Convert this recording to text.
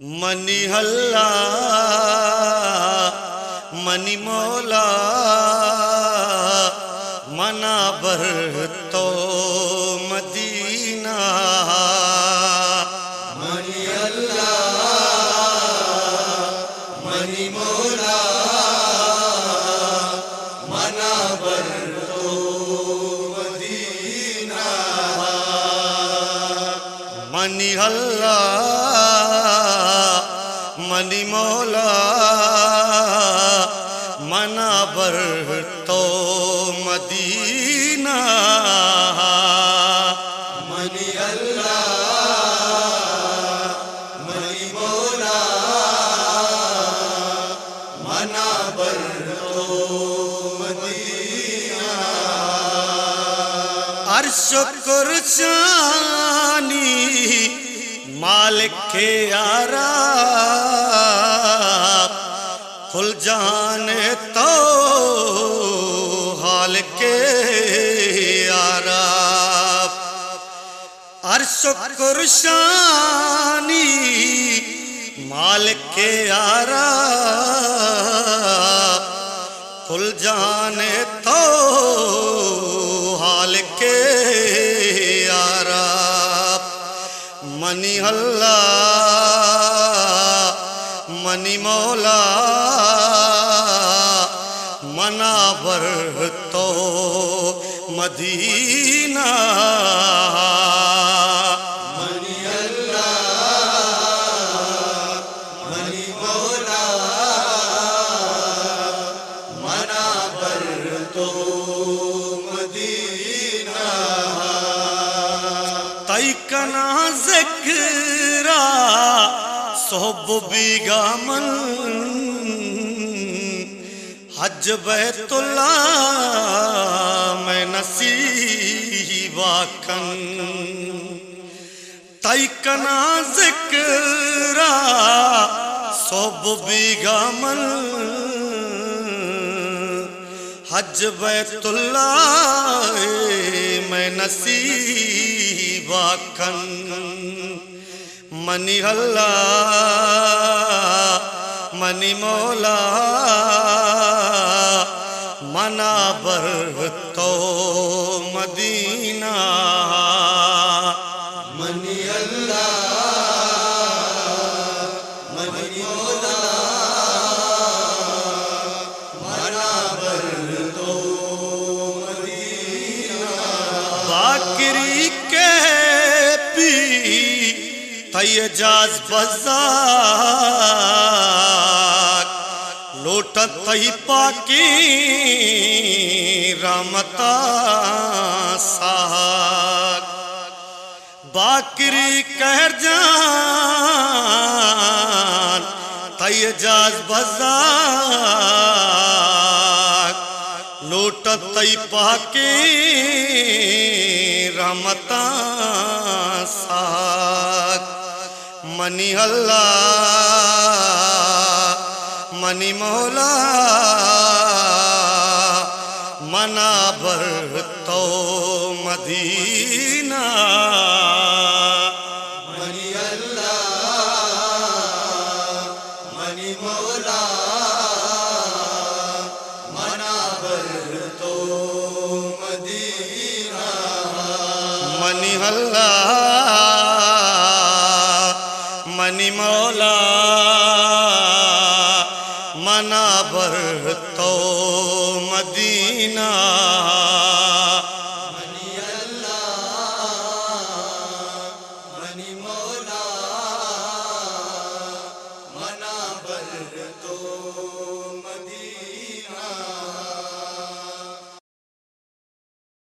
منی اللہ منی مولا منا بر تو مدینہ منی اللہ منی مولا منا بر تو مدینہ منی اللہ منی مولا منا بر تو مدینہ۔ منی اللہ، منی مولا۔ منابر تو مدینہ۔ عرش و مالک کے یارا جانے تو حال کے یارا عرش و کرشانی مالک کے یارا کھل جانے تو حال کے یارا منی اللہ، منی مولا۔ تو مدینہ۔ کنا ذکرا صحب بیگا من حج بیت اللہ میں نصیبا کن تئی کنا ذکرا صحب بیگا من حج بیت اللہ میں نصیبا کن منی اللہ، منی مولا بر تو مدینہ۔ منی اللہ، منی مولا۔ بر تو مدینہ۔ باکری کے پی تئی جاز بزار پاکی رامتا ساک باکری کہر جان، تئی جاز بزار لوٹ تئی پاکی رحمتا ساک منی اللہ، منی مولا تو مدینہ۔ منی اللہ منی مولا منا بر تو مدینہ۔ منی اللہ منی مولا منا بر